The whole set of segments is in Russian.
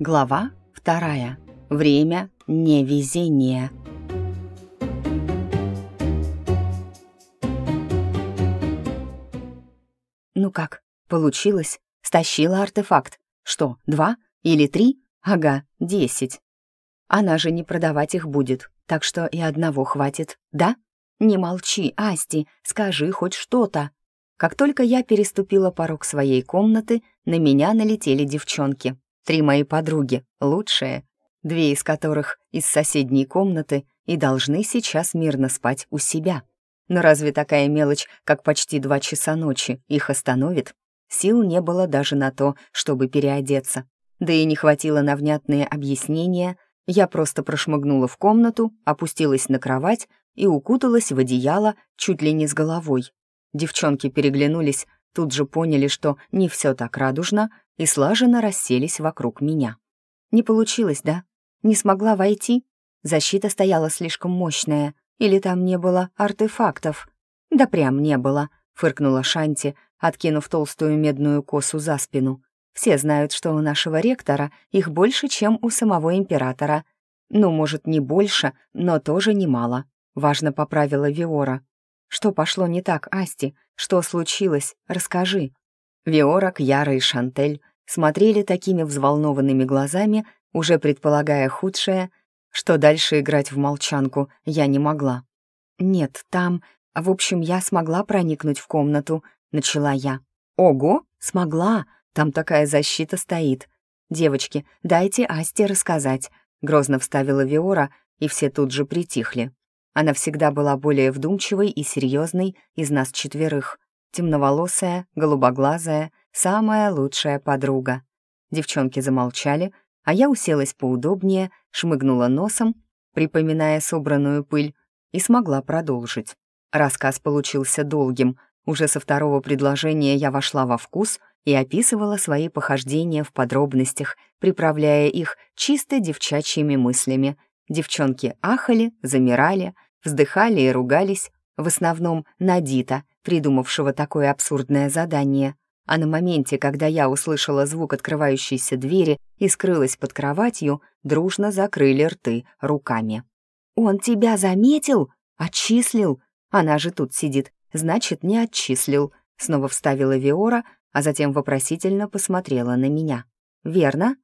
Глава вторая. Время невезения. Ну как, получилось? Стащила артефакт. Что, два или три? Ага, десять. Она же не продавать их будет, так что и одного хватит, да? Не молчи, Асти, скажи хоть что-то. Как только я переступила порог своей комнаты, на меня налетели девчонки. Три мои подруги, лучшие, две из которых из соседней комнаты и должны сейчас мирно спать у себя. Но разве такая мелочь, как почти два часа ночи, их остановит? Сил не было даже на то, чтобы переодеться. Да и не хватило на внятные объяснения. Я просто прошмыгнула в комнату, опустилась на кровать и укуталась в одеяло чуть ли не с головой. Девчонки переглянулись, тут же поняли, что не все так радужно, и слаженно расселись вокруг меня. Не получилось, да? Не смогла войти? Защита стояла слишком мощная, или там не было артефактов? Да прям не было, фыркнула Шанти, откинув толстую медную косу за спину. Все знают, что у нашего ректора их больше, чем у самого императора. Ну, может, не больше, но тоже немало. Важно поправила Виора. Что пошло не так, Асти? Что случилось? Расскажи. Виора, Кьяра и Шантель смотрели такими взволнованными глазами, уже предполагая худшее, что дальше играть в молчанку я не могла. «Нет, там... В общем, я смогла проникнуть в комнату», — начала я. «Ого, смогла! Там такая защита стоит. Девочки, дайте Асте рассказать», — грозно вставила Виора, и все тут же притихли. Она всегда была более вдумчивой и серьезной из нас четверых. Темноволосая, голубоглазая, самая лучшая подруга. Девчонки замолчали, а я уселась поудобнее, шмыгнула носом, припоминая собранную пыль, и смогла продолжить. Рассказ получился долгим. Уже со второго предложения я вошла во вкус и описывала свои похождения в подробностях, приправляя их чисто девчачьими мыслями. Девчонки ахали, замирали, вздыхали и ругались, в основном на Дита, придумавшего такое абсурдное задание — а на моменте, когда я услышала звук открывающейся двери и скрылась под кроватью, дружно закрыли рты руками. «Он тебя заметил? Отчислил? Она же тут сидит, значит, не отчислил», снова вставила Виора, а затем вопросительно посмотрела на меня. «Верно?»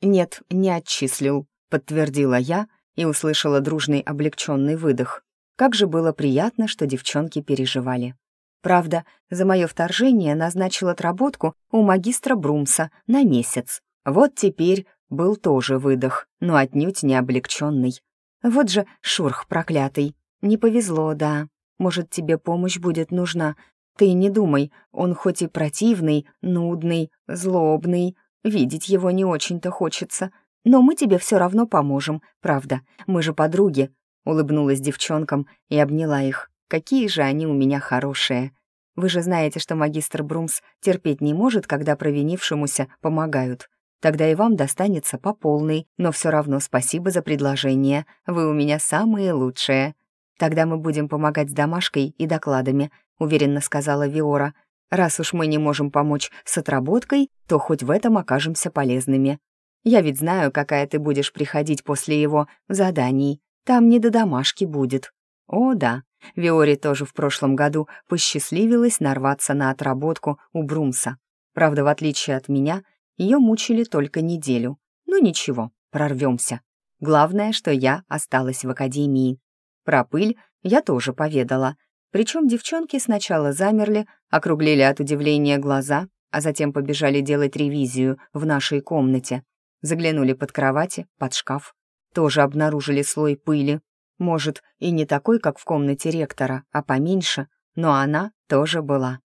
«Нет, не отчислил», — подтвердила я и услышала дружный облегченный выдох. Как же было приятно, что девчонки переживали. Правда, за мое вторжение назначил отработку у магистра Брумса на месяц. Вот теперь был тоже выдох, но отнюдь не облегченный. Вот же шурх проклятый. Не повезло, да. Может, тебе помощь будет нужна. Ты не думай, он хоть и противный, нудный, злобный, видеть его не очень-то хочется. Но мы тебе все равно поможем, правда. Мы же подруги. Улыбнулась девчонкам и обняла их. Какие же они у меня хорошие. Вы же знаете, что магистр Брумс терпеть не может, когда провинившемуся помогают. Тогда и вам достанется по полной, но все равно спасибо за предложение. Вы у меня самые лучшие. Тогда мы будем помогать с домашкой и докладами, уверенно сказала Виора. Раз уж мы не можем помочь с отработкой, то хоть в этом окажемся полезными. Я ведь знаю, какая ты будешь приходить после его заданий. Там не до домашки будет. О, да, Виоре тоже в прошлом году посчастливилось нарваться на отработку у Брумса. Правда, в отличие от меня, ее мучили только неделю. Ну ничего, прорвемся. Главное, что я осталась в академии. Про пыль я тоже поведала. Причем девчонки сначала замерли, округлили от удивления глаза, а затем побежали делать ревизию в нашей комнате. Заглянули под кровати, под шкаф. Тоже обнаружили слой пыли, может, и не такой, как в комнате ректора, а поменьше, но она тоже была.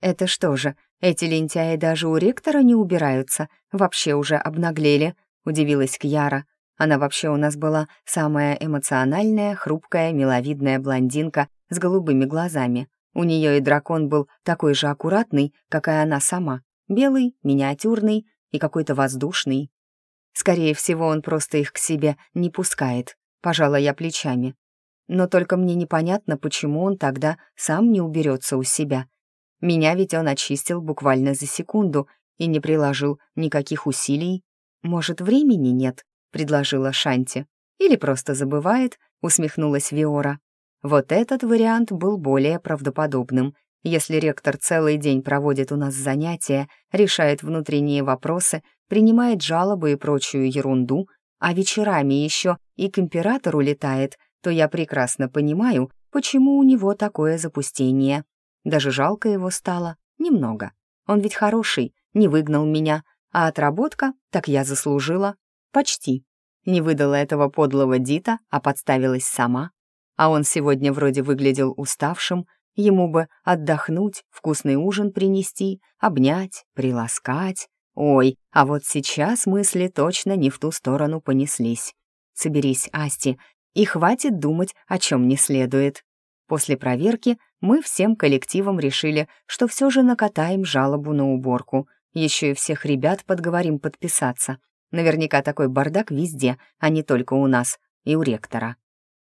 «Это что же, эти лентяи даже у ректора не убираются, вообще уже обнаглели», — удивилась Кьяра. Она вообще у нас была самая эмоциональная, хрупкая, миловидная блондинка с голубыми глазами. У нее и дракон был такой же аккуратный, как и она сама. Белый, миниатюрный и какой-то воздушный. Скорее всего, он просто их к себе не пускает, Пожала я плечами. Но только мне непонятно, почему он тогда сам не уберется у себя. Меня ведь он очистил буквально за секунду и не приложил никаких усилий. «Может, времени нет?» — предложила Шанти. «Или просто забывает?» — усмехнулась Виора. Вот этот вариант был более правдоподобным. Если ректор целый день проводит у нас занятия, решает внутренние вопросы, принимает жалобы и прочую ерунду, а вечерами еще и к императору летает, то я прекрасно понимаю, почему у него такое запустение. Даже жалко его стало. Немного. Он ведь хороший, не выгнал меня, а отработка, так я заслужила. Почти. Не выдала этого подлого Дита, а подставилась сама. А он сегодня вроде выглядел уставшим, ему бы отдохнуть, вкусный ужин принести, обнять, приласкать. Ой, а вот сейчас мысли точно не в ту сторону понеслись. Соберись, Асти, и хватит думать, о чем не следует. После проверки мы всем коллективом решили, что все же накатаем жалобу на уборку. Еще и всех ребят подговорим подписаться. Наверняка такой бардак везде, а не только у нас и у ректора.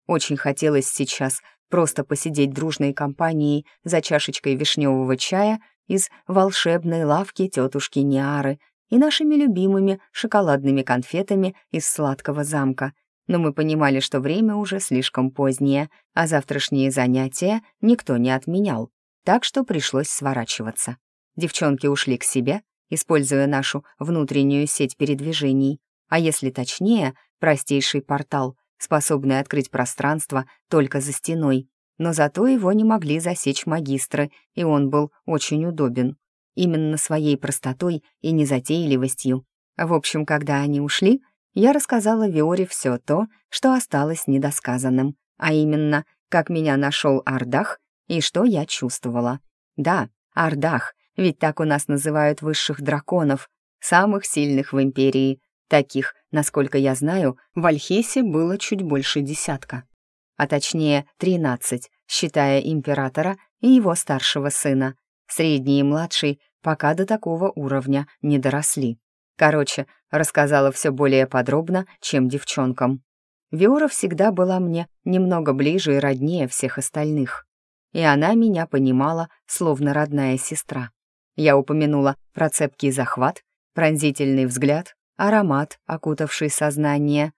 Очень хотелось сейчас просто посидеть дружной компанией за чашечкой вишневого чая из волшебной лавки тетушки Ниары и нашими любимыми шоколадными конфетами из сладкого замка. Но мы понимали, что время уже слишком позднее, а завтрашние занятия никто не отменял, так что пришлось сворачиваться. Девчонки ушли к себе, используя нашу внутреннюю сеть передвижений, а если точнее, простейший портал — способный открыть пространство только за стеной, но зато его не могли засечь магистры, и он был очень удобен. Именно своей простотой и незатейливостью. В общем, когда они ушли, я рассказала Виоре все то, что осталось недосказанным, а именно, как меня нашел Ардах и что я чувствовала. Да, Ардах, ведь так у нас называют высших драконов, самых сильных в Империи, Таких, насколько я знаю, в Альхесе было чуть больше десятка. А точнее, тринадцать, считая императора и его старшего сына. Средний и младший пока до такого уровня не доросли. Короче, рассказала все более подробно, чем девчонкам. Виора всегда была мне немного ближе и роднее всех остальных. И она меня понимала, словно родная сестра. Я упомянула про цепкий захват, пронзительный взгляд аромат, окутавший сознание.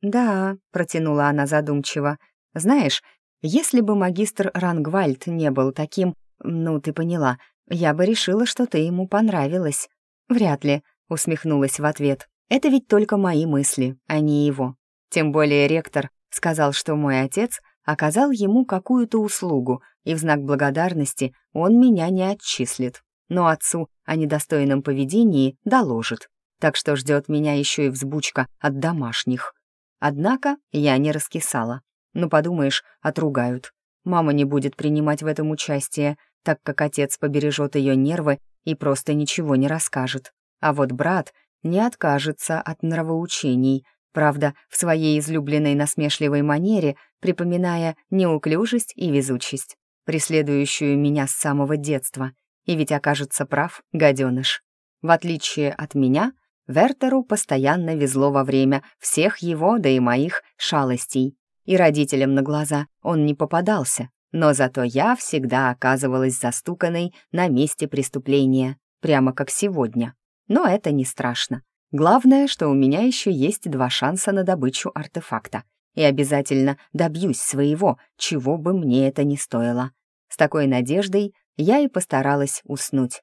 «Да», — протянула она задумчиво, — «знаешь, если бы магистр Рангвальд не был таким, ну, ты поняла, я бы решила, что ты ему понравилась». «Вряд ли», — усмехнулась в ответ. «Это ведь только мои мысли, а не его. Тем более ректор сказал, что мой отец оказал ему какую-то услугу, и в знак благодарности он меня не отчислит. Но отцу о недостойном поведении доложит так что ждет меня еще и взбучка от домашних. Однако я не раскисала. Ну, подумаешь, отругают. Мама не будет принимать в этом участие, так как отец побережет ее нервы и просто ничего не расскажет. А вот брат не откажется от нравоучений, правда, в своей излюбленной насмешливой манере, припоминая неуклюжесть и везучесть, преследующую меня с самого детства. И ведь окажется прав, гаденыш. В отличие от меня, Вертеру постоянно везло во время всех его, да и моих, шалостей. И родителям на глаза он не попадался, но зато я всегда оказывалась застуканной на месте преступления, прямо как сегодня. Но это не страшно. Главное, что у меня еще есть два шанса на добычу артефакта. И обязательно добьюсь своего, чего бы мне это ни стоило. С такой надеждой я и постаралась уснуть.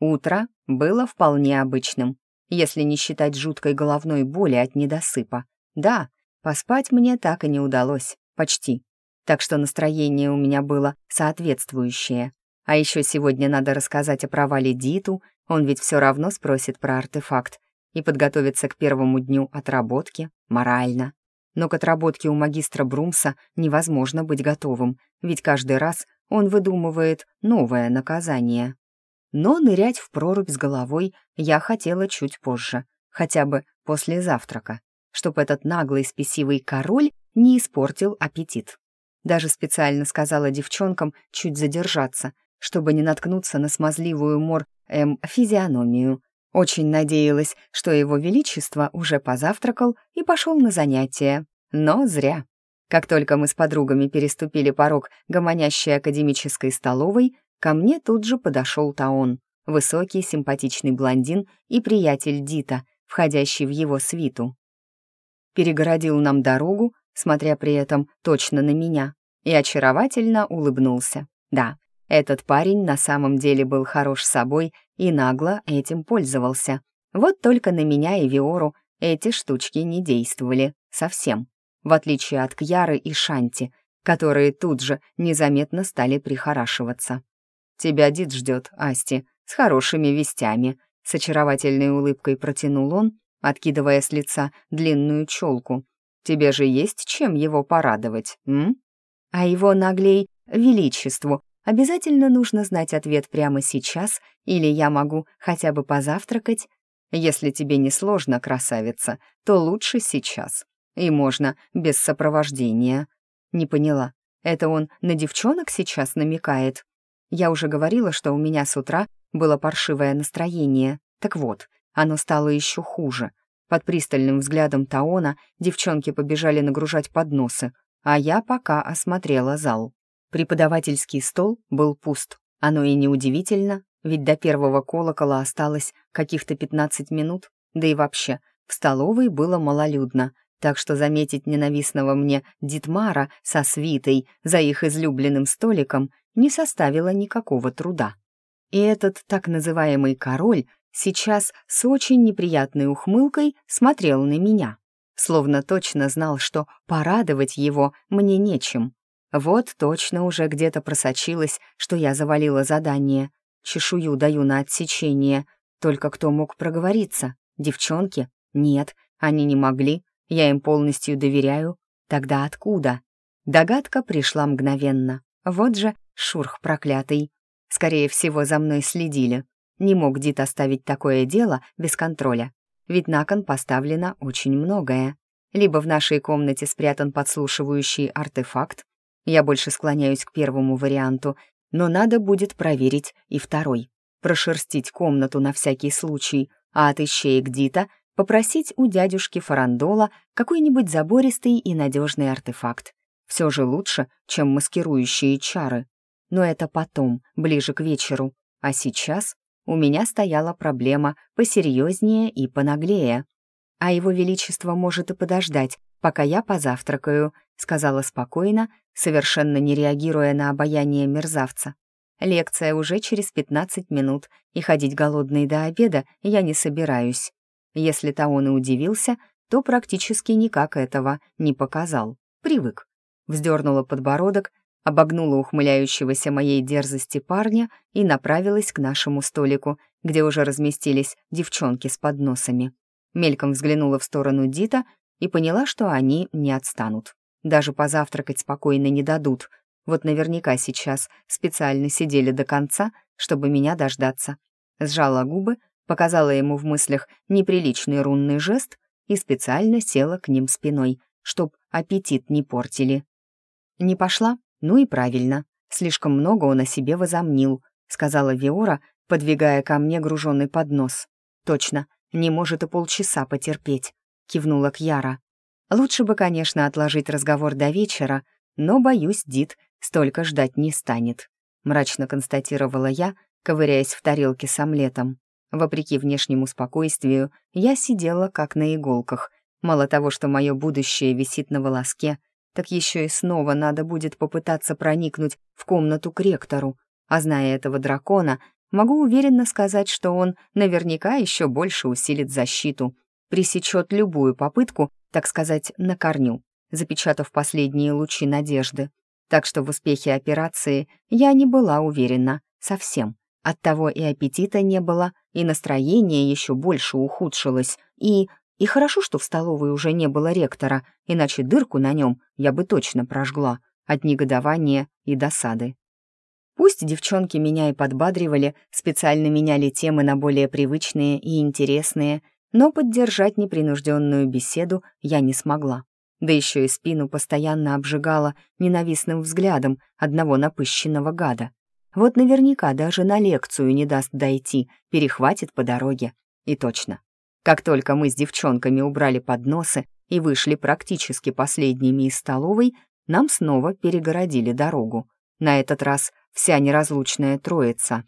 Утро было вполне обычным если не считать жуткой головной боли от недосыпа. Да, поспать мне так и не удалось, почти. Так что настроение у меня было соответствующее. А еще сегодня надо рассказать о провале Диту, он ведь все равно спросит про артефакт, и подготовиться к первому дню отработки морально. Но к отработке у магистра Брумса невозможно быть готовым, ведь каждый раз он выдумывает новое наказание. Но нырять в прорубь с головой я хотела чуть позже, хотя бы после завтрака, чтобы этот наглый спесивый король не испортил аппетит. Даже специально сказала девчонкам чуть задержаться, чтобы не наткнуться на смазливую мор эм физиономию. Очень надеялась, что его величество уже позавтракал и пошел на занятия. Но зря. Как только мы с подругами переступили порог гомонящей академической столовой, ко мне тут же подошел Таон, высокий, симпатичный блондин и приятель Дита, входящий в его свиту. Перегородил нам дорогу, смотря при этом точно на меня, и очаровательно улыбнулся. Да, этот парень на самом деле был хорош собой и нагло этим пользовался. Вот только на меня и Виору эти штучки не действовали совсем, в отличие от Кьяры и Шанти, которые тут же незаметно стали прихорашиваться. «Тебя Дид ждет, Асти, с хорошими вестями», с очаровательной улыбкой протянул он, откидывая с лица длинную челку. «Тебе же есть чем его порадовать, м?» А его наглей величеству обязательно нужно знать ответ прямо сейчас, или я могу хотя бы позавтракать. Если тебе не сложно, красавица, то лучше сейчас. И можно без сопровождения. Не поняла, это он на девчонок сейчас намекает? Я уже говорила, что у меня с утра было паршивое настроение. Так вот, оно стало еще хуже. Под пристальным взглядом Таона девчонки побежали нагружать подносы, а я пока осмотрела зал. Преподавательский стол был пуст. Оно и неудивительно, ведь до первого колокола осталось каких-то 15 минут, да и вообще, в столовой было малолюдно, так что заметить ненавистного мне Дитмара со свитой за их излюбленным столиком не составило никакого труда. И этот так называемый король сейчас с очень неприятной ухмылкой смотрел на меня, словно точно знал, что порадовать его мне нечем. Вот точно уже где-то просочилось, что я завалила задание. Чешую даю на отсечение. Только кто мог проговориться? Девчонки? Нет, они не могли. Я им полностью доверяю. Тогда откуда? Догадка пришла мгновенно. Вот же шурх проклятый. Скорее всего, за мной следили. Не мог Дит оставить такое дело без контроля. Ведь на кон поставлено очень многое. Либо в нашей комнате спрятан подслушивающий артефакт. Я больше склоняюсь к первому варианту, но надо будет проверить и второй. Прошерстить комнату на всякий случай, а от ищеек Дита попросить у дядюшки Фарандола какой-нибудь забористый и надежный артефакт. Все же лучше, чем маскирующие чары. Но это потом, ближе к вечеру. А сейчас у меня стояла проблема посерьезнее и понаглее. А его величество может и подождать, пока я позавтракаю, сказала спокойно, совершенно не реагируя на обаяние мерзавца. Лекция уже через 15 минут, и ходить голодной до обеда я не собираюсь. Если он и удивился, то практически никак этого не показал. Привык. Вздернула подбородок, обогнула ухмыляющегося моей дерзости парня и направилась к нашему столику, где уже разместились девчонки с подносами. Мельком взглянула в сторону Дита и поняла, что они не отстанут. Даже позавтракать спокойно не дадут. Вот наверняка сейчас специально сидели до конца, чтобы меня дождаться. Сжала губы показала ему в мыслях неприличный рунный жест и специально села к ним спиной, чтоб аппетит не портили. «Не пошла? Ну и правильно. Слишком много он о себе возомнил», — сказала Виора, подвигая ко мне груженный поднос. «Точно, не может и полчаса потерпеть», — кивнула Кьяра. «Лучше бы, конечно, отложить разговор до вечера, но, боюсь, Дид столько ждать не станет», — мрачно констатировала я, ковыряясь в тарелке с омлетом. Вопреки внешнему спокойствию, я сидела как на иголках. Мало того, что мое будущее висит на волоске, так еще и снова надо будет попытаться проникнуть в комнату к ректору. А зная этого дракона, могу уверенно сказать, что он наверняка еще больше усилит защиту, пресечет любую попытку, так сказать, на корню, запечатав последние лучи надежды. Так что в успехе операции я не была уверена совсем. Оттого и аппетита не было, и настроение еще больше ухудшилось, и... И хорошо, что в столовой уже не было ректора, иначе дырку на нем я бы точно прожгла от негодования и досады. Пусть девчонки меня и подбадривали, специально меняли темы на более привычные и интересные, но поддержать непринужденную беседу я не смогла. Да еще и спину постоянно обжигала ненавистным взглядом одного напыщенного гада. Вот наверняка даже на лекцию не даст дойти, перехватит по дороге. И точно. Как только мы с девчонками убрали подносы и вышли практически последними из столовой, нам снова перегородили дорогу. На этот раз вся неразлучная троица.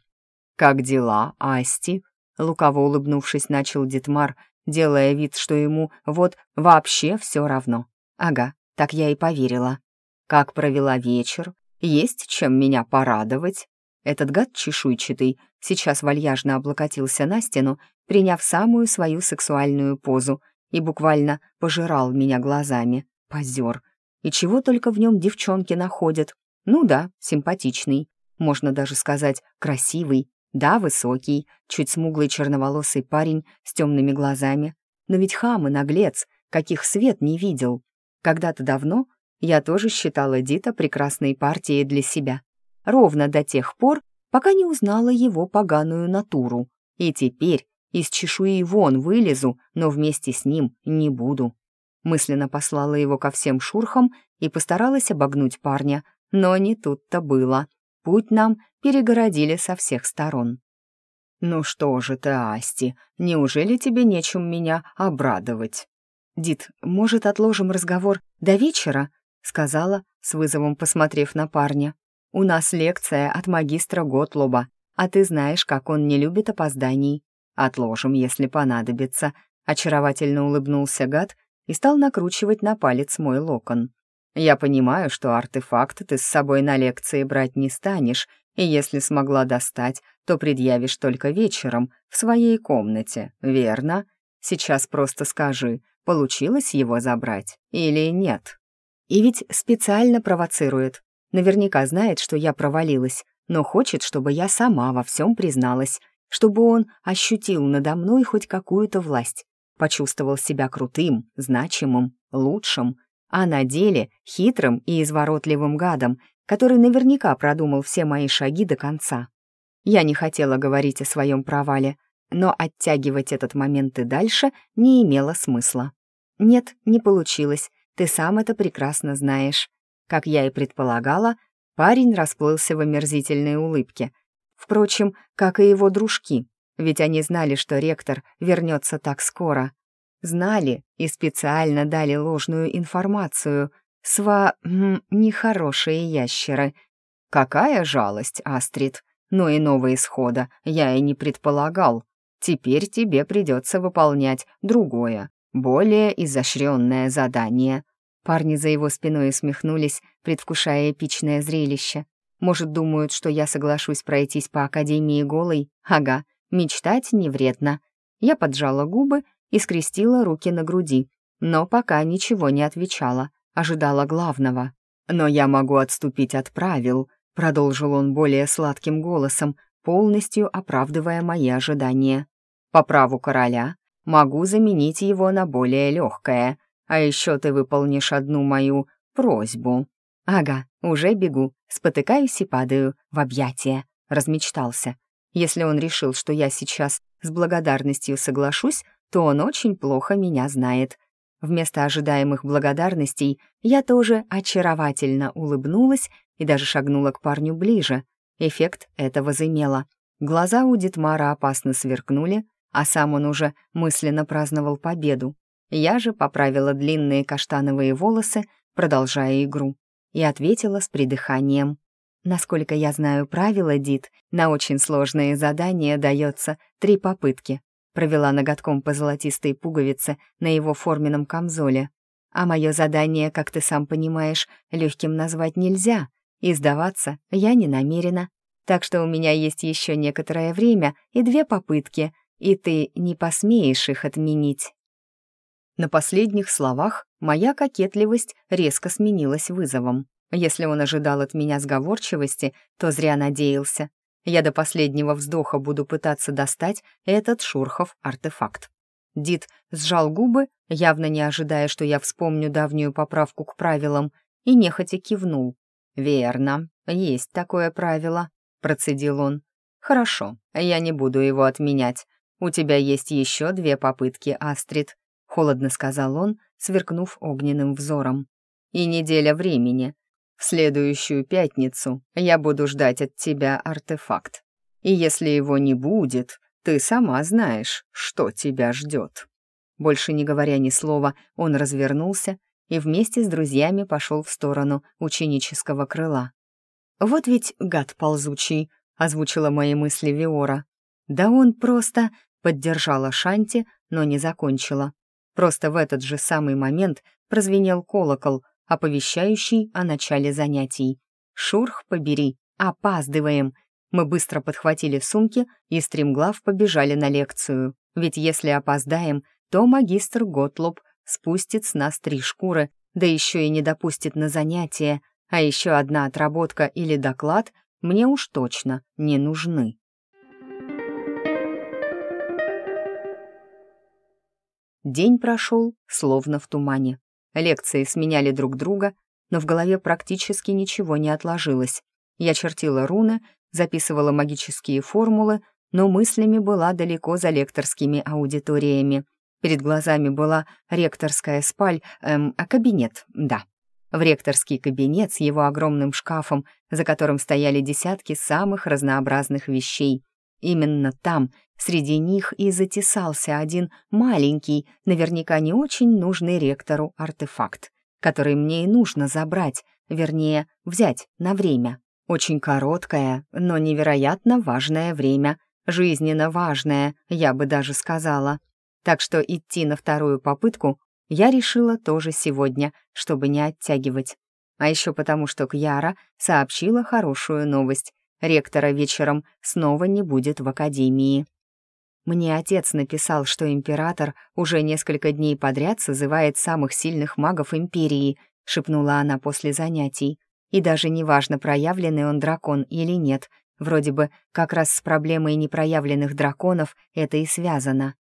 «Как дела, Асти?» Лукаво улыбнувшись, начал Дитмар, делая вид, что ему вот вообще все равно. «Ага, так я и поверила. Как провела вечер? Есть чем меня порадовать?» Этот гад чешуйчатый сейчас вальяжно облокотился на стену, приняв самую свою сексуальную позу, и буквально пожирал меня глазами. Позер. И чего только в нем девчонки находят. Ну да, симпатичный. Можно даже сказать, красивый. Да, высокий, чуть смуглый черноволосый парень с темными глазами. Но ведь хам и наглец, каких свет не видел. Когда-то давно я тоже считала Дита прекрасной партией для себя. Ровно до тех пор, пока не узнала его поганую натуру. И теперь из чешуи вон вылезу, но вместе с ним не буду. Мысленно послала его ко всем шурхам и постаралась обогнуть парня, но не тут-то было. Путь нам перегородили со всех сторон. «Ну что же ты, Асти, неужели тебе нечем меня обрадовать?» «Дит, может, отложим разговор до вечера?» — сказала, с вызовом посмотрев на парня. «У нас лекция от магистра Готлоба, а ты знаешь, как он не любит опозданий. «Отложим, если понадобится», — очаровательно улыбнулся гад и стал накручивать на палец мой локон. «Я понимаю, что артефакт ты с собой на лекции брать не станешь, и если смогла достать, то предъявишь только вечером в своей комнате, верно? Сейчас просто скажи, получилось его забрать или нет?» И ведь специально провоцирует. Наверняка знает, что я провалилась, но хочет, чтобы я сама во всем призналась, чтобы он ощутил надо мной хоть какую-то власть, почувствовал себя крутым, значимым, лучшим, а на деле хитрым и изворотливым гадом, который наверняка продумал все мои шаги до конца. Я не хотела говорить о своем провале, но оттягивать этот момент и дальше не имело смысла. Нет, не получилось, ты сам это прекрасно знаешь. Как я и предполагала, парень расплылся в омерзительной улыбке, Впрочем, как и его дружки, ведь они знали, что ректор вернется так скоро. Знали и специально дали ложную информацию. Сва... нехорошие ящеры. Какая жалость, Астрид. Но иного исхода я и не предполагал. Теперь тебе придется выполнять другое, более изощренное задание. Парни за его спиной усмехнулись, предвкушая эпичное зрелище. Может, думают, что я соглашусь пройтись по Академии голой? Ага, мечтать не вредно. Я поджала губы и скрестила руки на груди, но пока ничего не отвечала, ожидала главного. «Но я могу отступить от правил», — продолжил он более сладким голосом, полностью оправдывая мои ожидания. «По праву короля могу заменить его на более легкое, а еще ты выполнишь одну мою просьбу». «Ага, уже бегу, спотыкаюсь и падаю в объятия», — размечтался. Если он решил, что я сейчас с благодарностью соглашусь, то он очень плохо меня знает. Вместо ожидаемых благодарностей я тоже очаровательно улыбнулась и даже шагнула к парню ближе. Эффект это возымело. Глаза у Дитмара опасно сверкнули, а сам он уже мысленно праздновал победу. Я же поправила длинные каштановые волосы, продолжая игру и ответила с придыханием. Насколько я знаю правила, Дит, на очень сложные задания дается три попытки. Провела ноготком по золотистой пуговице на его форменном камзоле. А мое задание, как ты сам понимаешь, легким назвать нельзя, и сдаваться я не намерена. Так что у меня есть еще некоторое время и две попытки, и ты не посмеешь их отменить. На последних словах моя кокетливость резко сменилась вызовом. Если он ожидал от меня сговорчивости, то зря надеялся. Я до последнего вздоха буду пытаться достать этот Шурхов артефакт. Дид сжал губы, явно не ожидая, что я вспомню давнюю поправку к правилам, и нехотя кивнул. «Верно, есть такое правило», — процедил он. «Хорошо, я не буду его отменять. У тебя есть еще две попытки, Астрид холодно сказал он, сверкнув огненным взором. «И неделя времени. В следующую пятницу я буду ждать от тебя артефакт. И если его не будет, ты сама знаешь, что тебя ждет». Больше не говоря ни слова, он развернулся и вместе с друзьями пошел в сторону ученического крыла. «Вот ведь гад ползучий», — озвучила мои мысли Виора. «Да он просто...» — поддержала Шанти, но не закончила. Просто в этот же самый момент прозвенел колокол, оповещающий о начале занятий. «Шурх побери, опаздываем!» Мы быстро подхватили сумки и стремглав побежали на лекцию. Ведь если опоздаем, то магистр Готлоб спустит с нас три шкуры, да еще и не допустит на занятия, а еще одна отработка или доклад мне уж точно не нужны. День прошел, словно в тумане. Лекции сменяли друг друга, но в голове практически ничего не отложилось. Я чертила руны, записывала магические формулы, но мыслями была далеко за лекторскими аудиториями. Перед глазами была ректорская спаль, эм, а кабинет, да. В ректорский кабинет с его огромным шкафом, за которым стояли десятки самых разнообразных вещей. Именно там, среди них, и затесался один маленький, наверняка не очень нужный ректору артефакт, который мне и нужно забрать, вернее, взять на время. Очень короткое, но невероятно важное время, жизненно важное, я бы даже сказала. Так что идти на вторую попытку я решила тоже сегодня, чтобы не оттягивать. А еще потому, что Кьяра сообщила хорошую новость. Ректора вечером снова не будет в академии. Мне отец написал, что император уже несколько дней подряд созывает самых сильных магов империи, шепнула она после занятий. И даже неважно, проявленный он дракон или нет, вроде бы как раз с проблемой непроявленных драконов это и связано.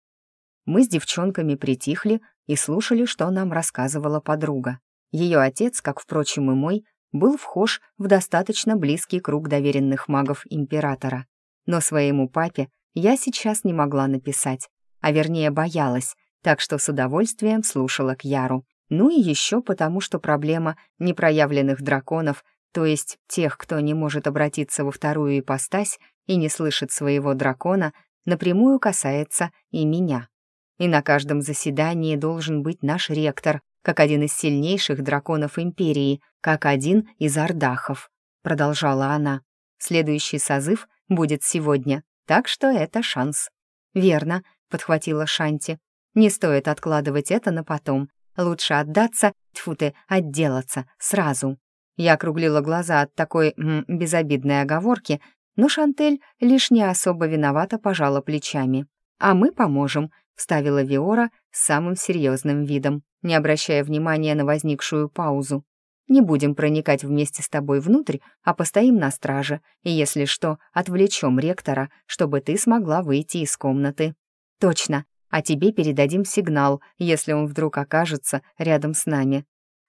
Мы с девчонками притихли и слушали, что нам рассказывала подруга. Ее отец, как, впрочем, и мой, был вхож в достаточно близкий круг доверенных магов императора. Но своему папе я сейчас не могла написать, а вернее боялась, так что с удовольствием слушала Кьяру. Ну и еще потому, что проблема непроявленных драконов, то есть тех, кто не может обратиться во вторую ипостась и не слышит своего дракона, напрямую касается и меня. И на каждом заседании должен быть наш ректор, как один из сильнейших драконов Империи, как один из ардахов», — продолжала она. «Следующий созыв будет сегодня, так что это шанс». «Верно», — подхватила Шанти. «Не стоит откладывать это на потом. Лучше отдаться, тьфу ты, отделаться, сразу». Я округлила глаза от такой м, безобидной оговорки, но Шантель лишь не особо виновата пожала плечами. «А мы поможем», — вставила Виора с самым серьезным видом, не обращая внимания на возникшую паузу. «Не будем проникать вместе с тобой внутрь, а постоим на страже, и, если что, отвлечем ректора, чтобы ты смогла выйти из комнаты». «Точно», а тебе передадим сигнал, если он вдруг окажется рядом с нами.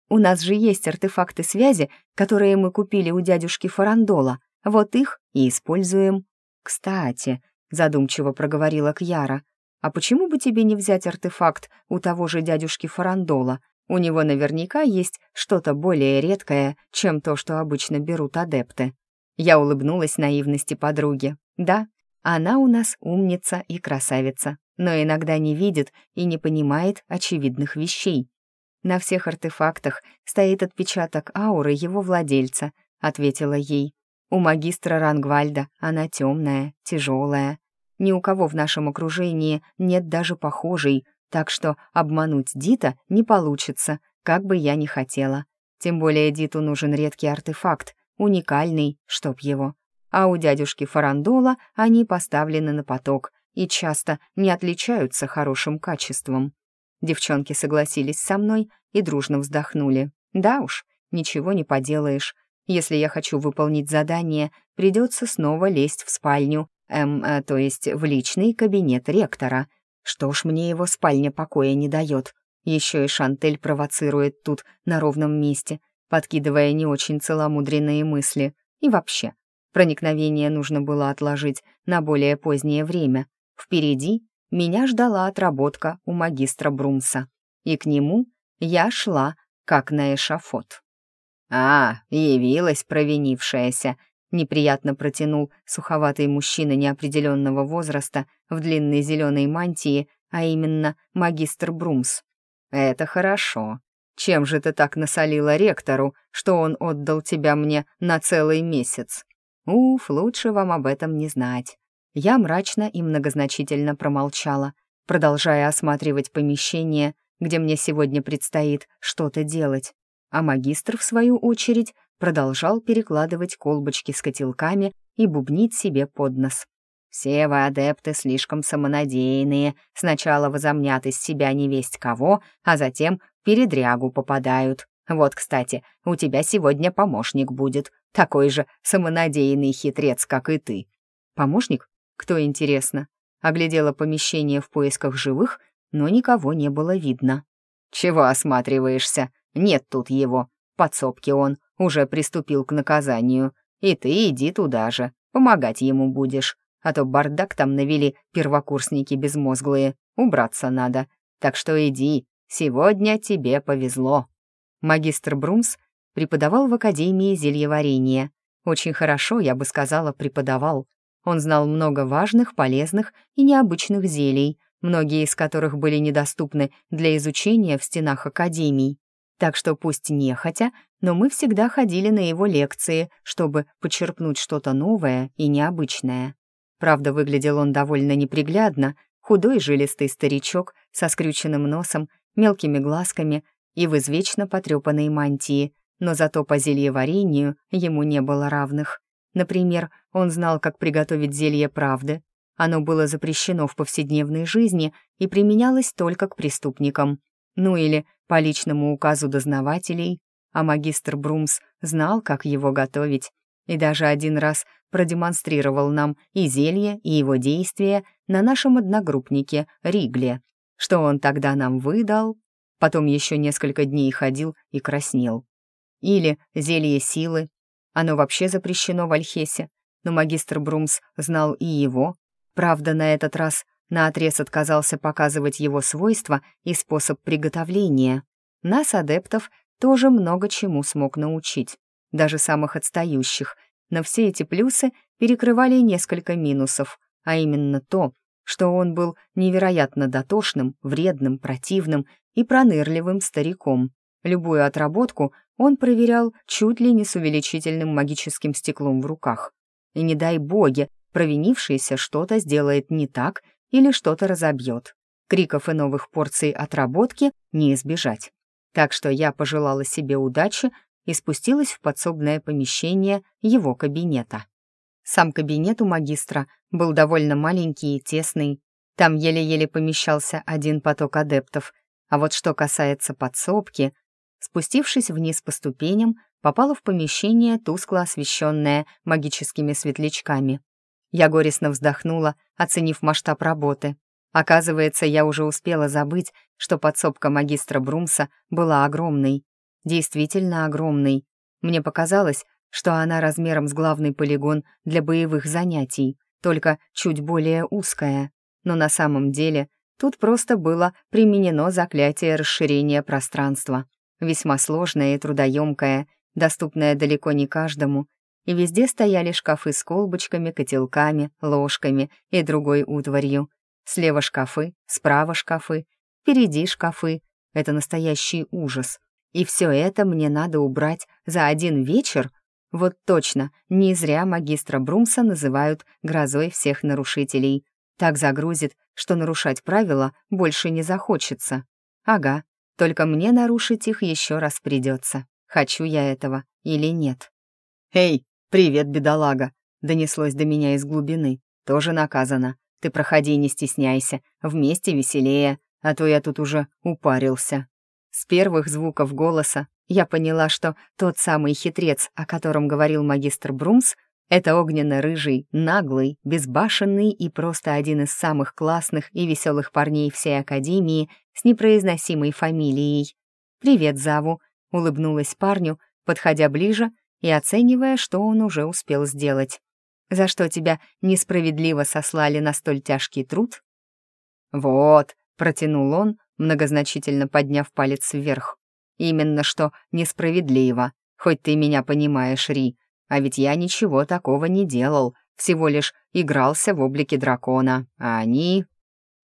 У нас же есть артефакты связи, которые мы купили у дядюшки Фарандола. Вот их и используем. Кстати, задумчиво проговорила Кьяра, а почему бы тебе не взять артефакт у того же дядюшки Фарандола? У него наверняка есть что-то более редкое, чем то, что обычно берут адепты. Я улыбнулась наивности подруги. Да, она у нас умница и красавица, но иногда не видит и не понимает очевидных вещей. «На всех артефактах стоит отпечаток ауры его владельца», — ответила ей. «У магистра Рангвальда она темная, тяжелая. Ни у кого в нашем окружении нет даже похожей, так что обмануть Дита не получится, как бы я ни хотела. Тем более Диту нужен редкий артефакт, уникальный, чтоб его. А у дядюшки Фарандола они поставлены на поток, и часто не отличаются хорошим качеством. Девчонки согласились со мной и дружно вздохнули. Да уж, ничего не поделаешь. Если я хочу выполнить задание, придется снова лезть в спальню, эм, э, то есть в личный кабинет ректора. Что ж мне его спальня покоя не дает. Еще и Шантель провоцирует тут, на ровном месте, подкидывая не очень целомудренные мысли. И вообще, проникновение нужно было отложить на более позднее время. Впереди меня ждала отработка у магистра Брумса, и к нему я шла, как на эшафот. «А, явилась провинившаяся», — неприятно протянул суховатый мужчина неопределенного возраста в длинной зеленой мантии, а именно магистр Брумс. «Это хорошо. чем же ты так насолила ректору, что он отдал тебя мне на целый месяц? Уф, лучше вам об этом не знать. Я мрачно и многозначительно промолчала, продолжая осматривать помещение, где мне сегодня предстоит что-то делать. А магистр, в свою очередь, продолжал перекладывать колбочки с котелками и бубнить себе под нос. «Все вы, адепты, слишком самонадеянные, сначала возомнят из себя невесть кого, а затем передрягу попадают. Вот, кстати, у тебя сегодня помощник будет, такой же самонадеянный хитрец, как и ты». «Помощник? Кто, интересно?» Оглядела помещение в поисках живых, но никого не было видно. «Чего осматриваешься? Нет тут его. Подсобки он, уже приступил к наказанию. И ты иди туда же, помогать ему будешь. А то бардак там навели первокурсники безмозглые. Убраться надо. Так что иди, сегодня тебе повезло». Магистр Брумс преподавал в Академии зельеварения. Очень хорошо, я бы сказала, преподавал. Он знал много важных, полезных и необычных зелий, многие из которых были недоступны для изучения в стенах Академий. Так что пусть нехотя, но мы всегда ходили на его лекции, чтобы почерпнуть что-то новое и необычное. Правда, выглядел он довольно неприглядно, худой жилистый старичок со скрюченным носом, мелкими глазками и в извечно потрепанной мантии, но зато по зельеварению ему не было равных. Например, он знал, как приготовить зелье правды. Оно было запрещено в повседневной жизни и применялось только к преступникам. Ну или по личному указу дознавателей, а магистр Брумс знал, как его готовить, и даже один раз продемонстрировал нам и зелье, и его действия на нашем одногруппнике Ригле, что он тогда нам выдал, потом еще несколько дней ходил и краснел. Или зелье силы, оно вообще запрещено в Альхесе, но магистр Брумс знал и его, правда, на этот раз наотрез отказался показывать его свойства и способ приготовления. Нас, адептов, тоже много чему смог научить, даже самых отстающих, но все эти плюсы перекрывали несколько минусов, а именно то, что он был невероятно дотошным, вредным, противным и пронырливым стариком. Любую отработку он проверял чуть ли не с увеличительным магическим стеклом в руках. И не дай боги, провинившийся что-то сделает не так или что-то разобьет. Криков и новых порций отработки не избежать. Так что я пожелала себе удачи и спустилась в подсобное помещение его кабинета. Сам кабинет у магистра был довольно маленький и тесный. Там еле-еле помещался один поток адептов. А вот что касается подсобки, спустившись вниз по ступеням, попала в помещение, тускло освещенное магическими светлячками. Я горестно вздохнула, оценив масштаб работы. Оказывается, я уже успела забыть, что подсобка магистра Брумса была огромной. Действительно огромной. Мне показалось, что она размером с главный полигон для боевых занятий, только чуть более узкая. Но на самом деле тут просто было применено заклятие расширения пространства. Весьма сложное и трудоемкое, доступное далеко не каждому, и везде стояли шкафы с колбочками, котелками, ложками и другой утварью. Слева шкафы, справа шкафы, впереди шкафы. Это настоящий ужас. И все это мне надо убрать за один вечер? Вот точно, не зря магистра Брумса называют грозой всех нарушителей. Так загрузит, что нарушать правила больше не захочется. Ага, только мне нарушить их еще раз придется. Хочу я этого или нет. «Эй, привет, бедолага!» — донеслось до меня из глубины. «Тоже наказано. Ты проходи, не стесняйся. Вместе веселее, а то я тут уже упарился». С первых звуков голоса я поняла, что тот самый хитрец, о котором говорил магистр Брумс, это огненно-рыжий, наглый, безбашенный и просто один из самых классных и веселых парней всей Академии с непроизносимой фамилией. «Привет, Заву», — улыбнулась парню, подходя ближе и оценивая, что он уже успел сделать. «За что тебя несправедливо сослали на столь тяжкий труд?» «Вот», — протянул он, многозначительно подняв палец вверх. «Именно что несправедливо, хоть ты меня понимаешь, Ри, а ведь я ничего такого не делал, всего лишь игрался в облике дракона, а они...»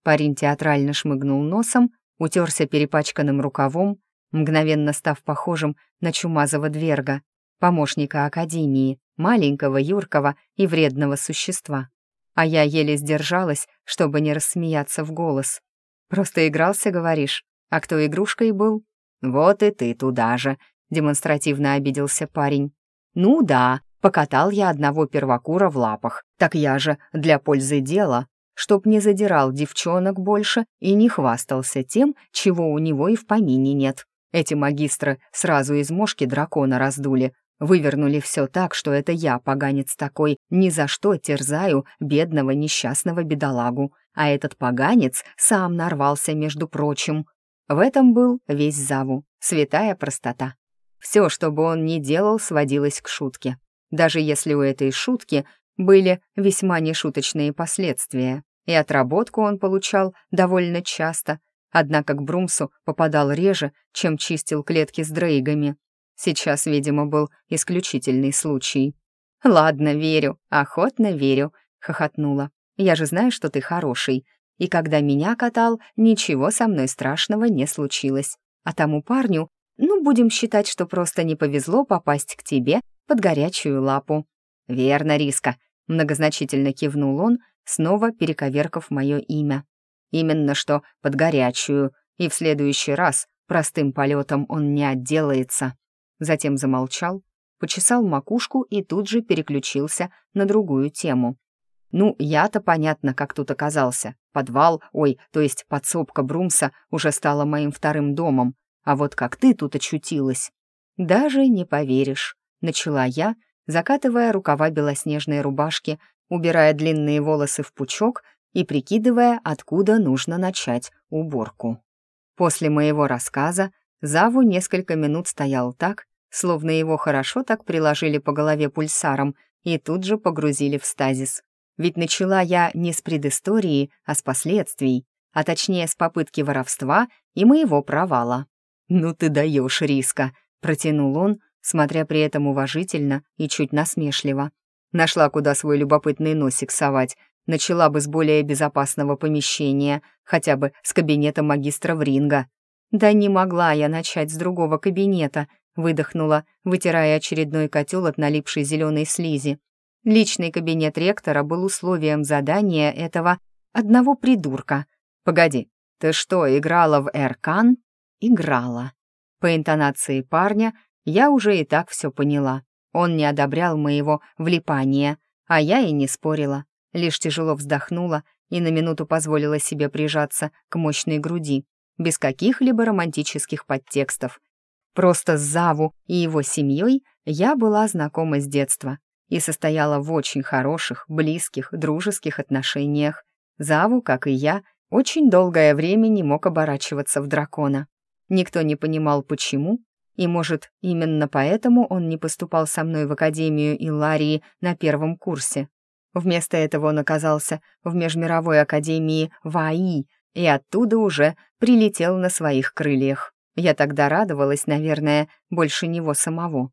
Парень театрально шмыгнул носом, утерся перепачканным рукавом, мгновенно став похожим на чумазого дверга, помощника Академии, маленького, юркого и вредного существа. А я еле сдержалась, чтобы не рассмеяться в голос. «Просто игрался, говоришь? А кто игрушкой был?» «Вот и ты туда же», — демонстративно обиделся парень. «Ну да, покатал я одного первокура в лапах. Так я же для пользы дела, чтоб не задирал девчонок больше и не хвастался тем, чего у него и в помине нет. Эти магистры сразу из мошки дракона раздули, Вывернули все так, что это я, поганец такой, ни за что терзаю бедного несчастного бедолагу, а этот поганец сам нарвался, между прочим. В этом был весь Заву, святая простота. Все, что бы он ни делал, сводилось к шутке. Даже если у этой шутки были весьма нешуточные последствия, и отработку он получал довольно часто, однако к Брумсу попадал реже, чем чистил клетки с дрейгами. Сейчас, видимо, был исключительный случай. «Ладно, верю, охотно верю», — хохотнула. «Я же знаю, что ты хороший. И когда меня катал, ничего со мной страшного не случилось. А тому парню, ну, будем считать, что просто не повезло попасть к тебе под горячую лапу». «Верно, Риска», — многозначительно кивнул он, снова перековеркав мое имя. «Именно что под горячую, и в следующий раз простым полетом он не отделается» затем замолчал, почесал макушку и тут же переключился на другую тему. Ну, я-то понятно, как тут оказался. Подвал, ой, то есть подсобка Брумса уже стала моим вторым домом. А вот как ты тут очутилась? Даже не поверишь, начала я, закатывая рукава белоснежной рубашки, убирая длинные волосы в пучок и прикидывая, откуда нужно начать уборку. После моего рассказа Заву несколько минут стоял так, словно его хорошо так приложили по голове пульсаром и тут же погрузили в стазис. Ведь начала я не с предыстории, а с последствий, а точнее с попытки воровства и моего провала. «Ну ты даешь риска», — протянул он, смотря при этом уважительно и чуть насмешливо. Нашла, куда свой любопытный носик совать, начала бы с более безопасного помещения, хотя бы с кабинета магистра Вринга. Да не могла я начать с другого кабинета, выдохнула, вытирая очередной котел от налипшей зеленой слизи. Личный кабинет ректора был условием задания этого одного придурка. «Погоди, ты что, играла в Эркан?» «Играла». По интонации парня я уже и так все поняла. Он не одобрял моего влипания, а я и не спорила, лишь тяжело вздохнула и на минуту позволила себе прижаться к мощной груди без каких-либо романтических подтекстов. Просто с Заву и его семьей я была знакома с детства и состояла в очень хороших, близких, дружеских отношениях. Заву, как и я, очень долгое время не мог оборачиваться в дракона. Никто не понимал, почему, и, может, именно поэтому он не поступал со мной в Академию Илларии на первом курсе. Вместо этого он оказался в Межмировой Академии ВАИ, и оттуда уже прилетел на своих крыльях. Я тогда радовалась, наверное, больше него самого.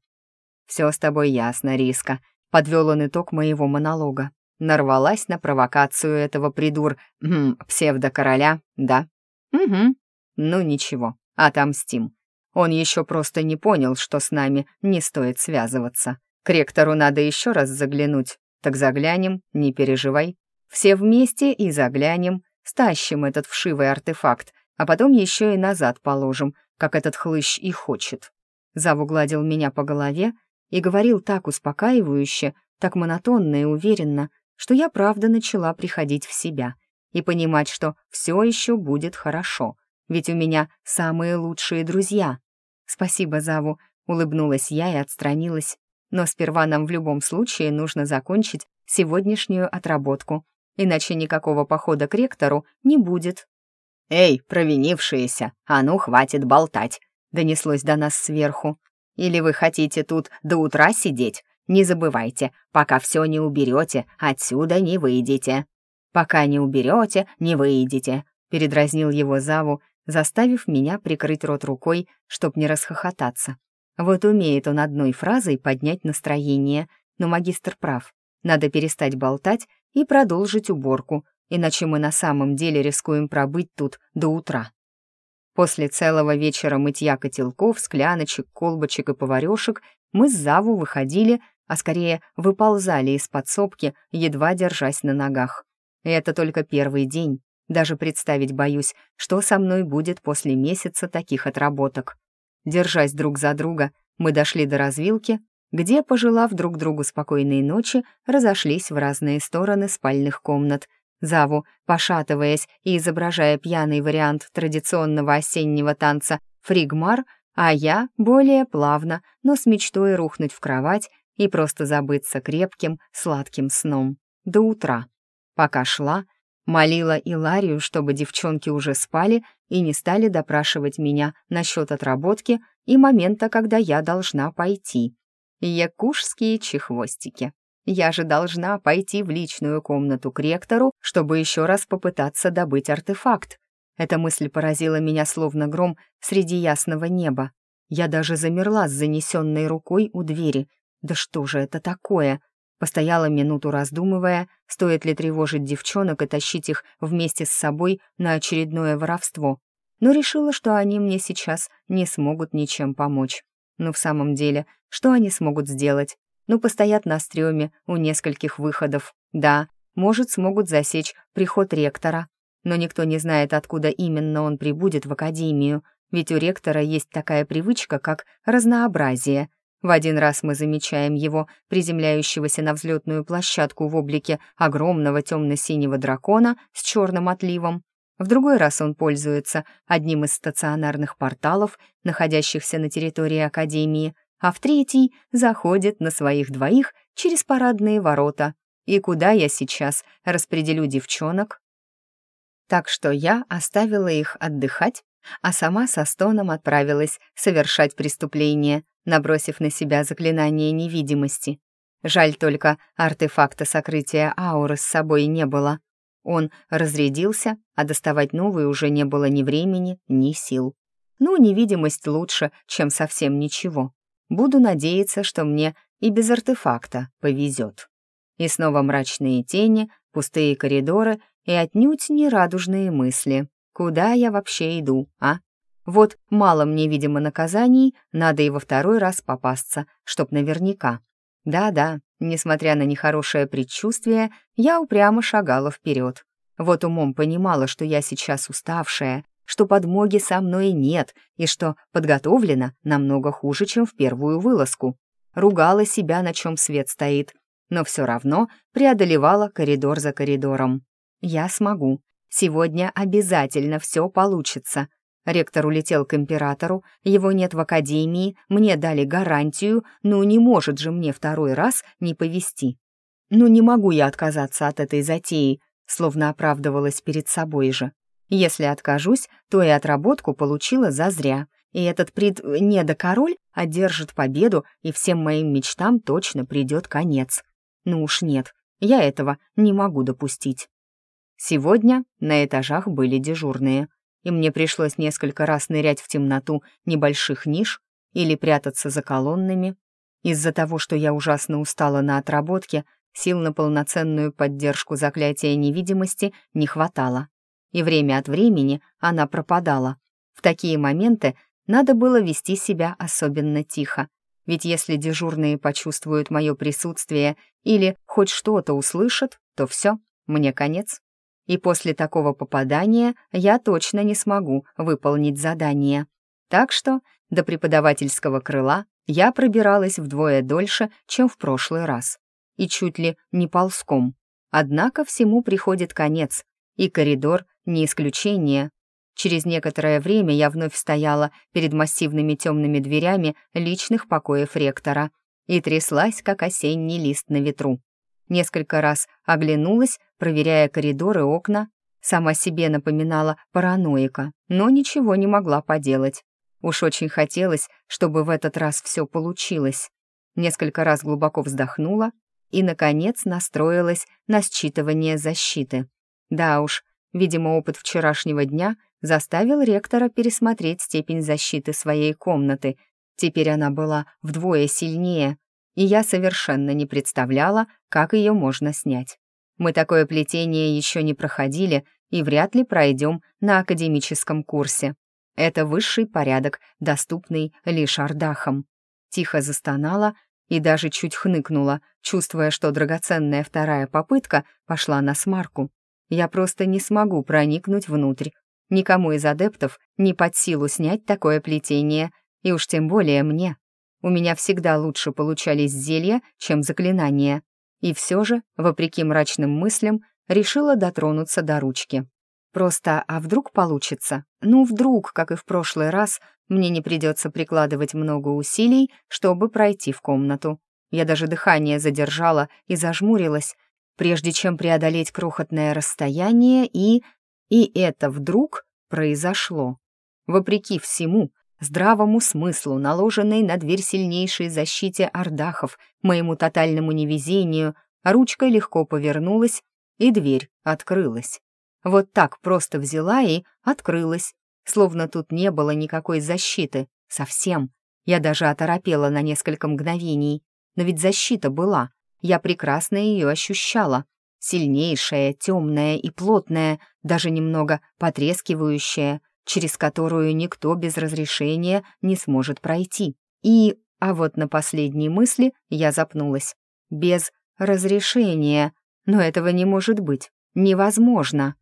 «Все с тобой ясно, Риска», — подвел он итог моего монолога. Нарвалась на провокацию этого придур... Хм, псевдокороля, да? Угу. Ну ничего, отомстим. Он еще просто не понял, что с нами не стоит связываться. К ректору надо еще раз заглянуть. Так заглянем, не переживай. Все вместе и заглянем, Стащим этот вшивый артефакт, а потом еще и назад положим, как этот хлыщ и хочет. Заву гладил меня по голове и говорил так успокаивающе, так монотонно и уверенно, что я правда начала приходить в себя и понимать, что все еще будет хорошо, ведь у меня самые лучшие друзья. «Спасибо, Заву», — улыбнулась я и отстранилась. «Но сперва нам в любом случае нужно закончить сегодняшнюю отработку иначе никакого похода к ректору не будет. «Эй, провинившиеся, а ну, хватит болтать!» — донеслось до нас сверху. «Или вы хотите тут до утра сидеть? Не забывайте, пока все не уберете, отсюда не выйдете». «Пока не уберете, не выйдете», — передразнил его Заву, заставив меня прикрыть рот рукой, чтоб не расхохотаться. Вот умеет он одной фразой поднять настроение, но магистр прав. Надо перестать болтать и продолжить уборку, иначе мы на самом деле рискуем пробыть тут до утра. После целого вечера мытья котелков, скляночек, колбочек и поварешек мы с Заву выходили, а скорее выползали из подсобки, едва держась на ногах. И это только первый день. Даже представить боюсь, что со мной будет после месяца таких отработок. Держась друг за друга, мы дошли до развилки, где, пожелав друг другу спокойной ночи, разошлись в разные стороны спальных комнат. Заву, пошатываясь и изображая пьяный вариант традиционного осеннего танца «фригмар», а я более плавно, но с мечтой рухнуть в кровать и просто забыться крепким, сладким сном. До утра. Пока шла, молила Иларию, чтобы девчонки уже спали и не стали допрашивать меня насчет отработки и момента, когда я должна пойти. Якушские чехвостики. Я же должна пойти в личную комнату к ректору, чтобы еще раз попытаться добыть артефакт. Эта мысль поразила меня словно гром среди ясного неба. Я даже замерла с занесенной рукой у двери. Да что же это такое? Постояла минуту раздумывая, стоит ли тревожить девчонок и тащить их вместе с собой на очередное воровство. Но решила, что они мне сейчас не смогут ничем помочь. Но в самом деле, что они смогут сделать? Ну, постоят на стреме у нескольких выходов. Да, может, смогут засечь приход ректора. Но никто не знает, откуда именно он прибудет в академию, ведь у ректора есть такая привычка, как разнообразие. В один раз мы замечаем его, приземляющегося на взлетную площадку в облике огромного темно-синего дракона с черным отливом, в другой раз он пользуется одним из стационарных порталов, находящихся на территории Академии, а в третий заходит на своих двоих через парадные ворота. И куда я сейчас распределю девчонок? Так что я оставила их отдыхать, а сама со стоном отправилась совершать преступление, набросив на себя заклинание невидимости. Жаль только, артефакта сокрытия ауры с собой не было. Он разрядился, а доставать новый уже не было ни времени, ни сил. Ну, невидимость лучше, чем совсем ничего. Буду надеяться, что мне и без артефакта повезет. И снова мрачные тени, пустые коридоры и отнюдь не радужные мысли. Куда я вообще иду, а? Вот мало мне, видимо, наказаний, надо и во второй раз попасться, чтоб наверняка. Да-да, несмотря на нехорошее предчувствие, я упрямо шагала вперед. Вот умом понимала, что я сейчас уставшая, что подмоги со мной нет и что подготовлена намного хуже, чем в первую вылазку. Ругала себя, на чем свет стоит, но все равно преодолевала коридор за коридором. Я смогу. Сегодня обязательно все получится. Ректор улетел к императору, его нет в академии, мне дали гарантию, ну не может же мне второй раз не повести. Ну не могу я отказаться от этой затеи, словно оправдывалась перед собой же. Если откажусь, то и отработку получила зазря, и этот пред... недокороль одержит победу, и всем моим мечтам точно придет конец. Ну уж нет, я этого не могу допустить. Сегодня на этажах были дежурные — и мне пришлось несколько раз нырять в темноту небольших ниш или прятаться за колоннами. Из-за того, что я ужасно устала на отработке, сил на полноценную поддержку заклятия невидимости не хватало. И время от времени она пропадала. В такие моменты надо было вести себя особенно тихо, ведь если дежурные почувствуют мое присутствие или хоть что-то услышат, то все, мне конец и после такого попадания я точно не смогу выполнить задание. Так что до преподавательского крыла я пробиралась вдвое дольше, чем в прошлый раз. И чуть ли не ползком. Однако всему приходит конец, и коридор не исключение. Через некоторое время я вновь стояла перед массивными темными дверями личных покоев ректора и тряслась, как осенний лист на ветру. Несколько раз оглянулась, проверяя коридоры и окна. Сама себе напоминала параноика, но ничего не могла поделать. Уж очень хотелось, чтобы в этот раз все получилось. Несколько раз глубоко вздохнула и, наконец, настроилась на считывание защиты. Да уж, видимо, опыт вчерашнего дня заставил ректора пересмотреть степень защиты своей комнаты. Теперь она была вдвое сильнее, и я совершенно не представляла, как ее можно снять. Мы такое плетение еще не проходили и вряд ли пройдем на академическом курсе. Это высший порядок, доступный лишь ардахам. Тихо застонала и даже чуть хныкнула, чувствуя, что драгоценная вторая попытка пошла на смарку. Я просто не смогу проникнуть внутрь. Никому из адептов не под силу снять такое плетение, и уж тем более мне. У меня всегда лучше получались зелья, чем заклинания. И все же, вопреки мрачным мыслям, решила дотронуться до ручки. Просто, а вдруг получится? Ну, вдруг, как и в прошлый раз, мне не придется прикладывать много усилий, чтобы пройти в комнату. Я даже дыхание задержала и зажмурилась, прежде чем преодолеть крохотное расстояние, и... И это вдруг произошло. Вопреки всему, здравому смыслу, наложенной на дверь сильнейшей защите ордахов, моему тотальному невезению, ручка легко повернулась, и дверь открылась. Вот так просто взяла и открылась, словно тут не было никакой защиты, совсем. Я даже оторопела на несколько мгновений, но ведь защита была, я прекрасно ее ощущала. Сильнейшая, темная и плотная, даже немного потрескивающая, через которую никто без разрешения не сможет пройти. И, а вот на последней мысли я запнулась. Без разрешения. Но этого не может быть. Невозможно.